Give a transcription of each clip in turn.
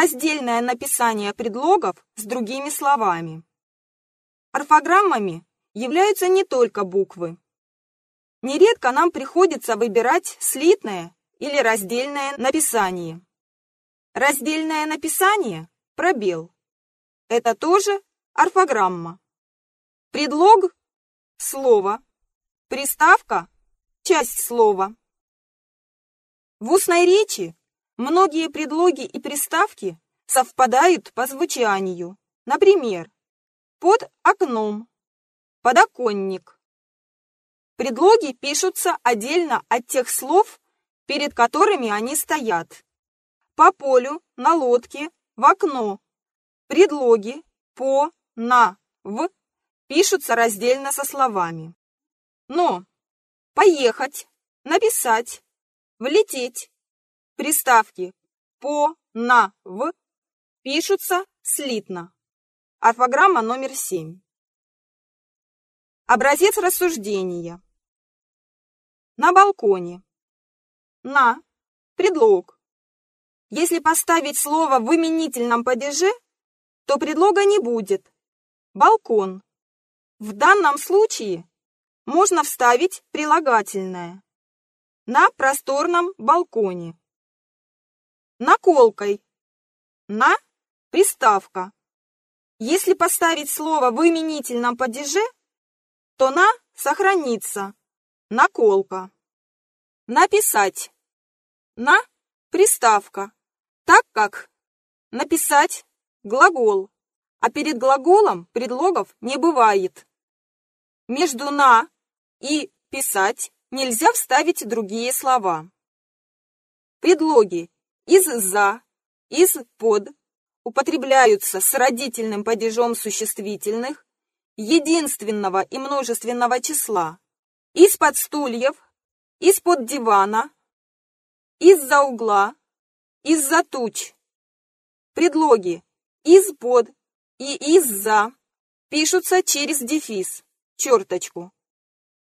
раздельное написание предлогов с другими словами. Орфограммами являются не только буквы. Нередко нам приходится выбирать слитное или раздельное написание. Раздельное написание – пробел. Это тоже орфограмма. Предлог – слово. Приставка – часть слова. В устной речи многие предлоги и приставки совпадают по звучанию. Например, под окном, подоконник. Предлоги пишутся отдельно от тех слов, перед которыми они стоят. По полю, на лодке, в окно. Предлоги по, на, в пишутся раздельно со словами. Но поехать, написать, влететь, приставки по, на, в пишутся слитно. Орфограмма номер семь. Образец рассуждения. На балконе. На. Предлог. Если поставить слово в именительном падеже, то предлога не будет. Балкон. В данном случае можно вставить прилагательное. На просторном балконе. Наколкой. На приставка. Если поставить слово в именительном падеже, то на сохранится. Наколка. Написать. На приставка. Так как написать Глагол. А перед глаголом предлогов не бывает. Между «на» и «писать» нельзя вставить другие слова. Предлоги «из-за», «из-под» употребляются с родительным падежом существительных единственного и множественного числа, из-под стульев, из-под дивана, из-за угла, из-за туч. Предлоги из-под и из-за пишутся через дефис, черточку.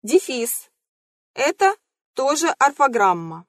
Дефис – это тоже орфограмма.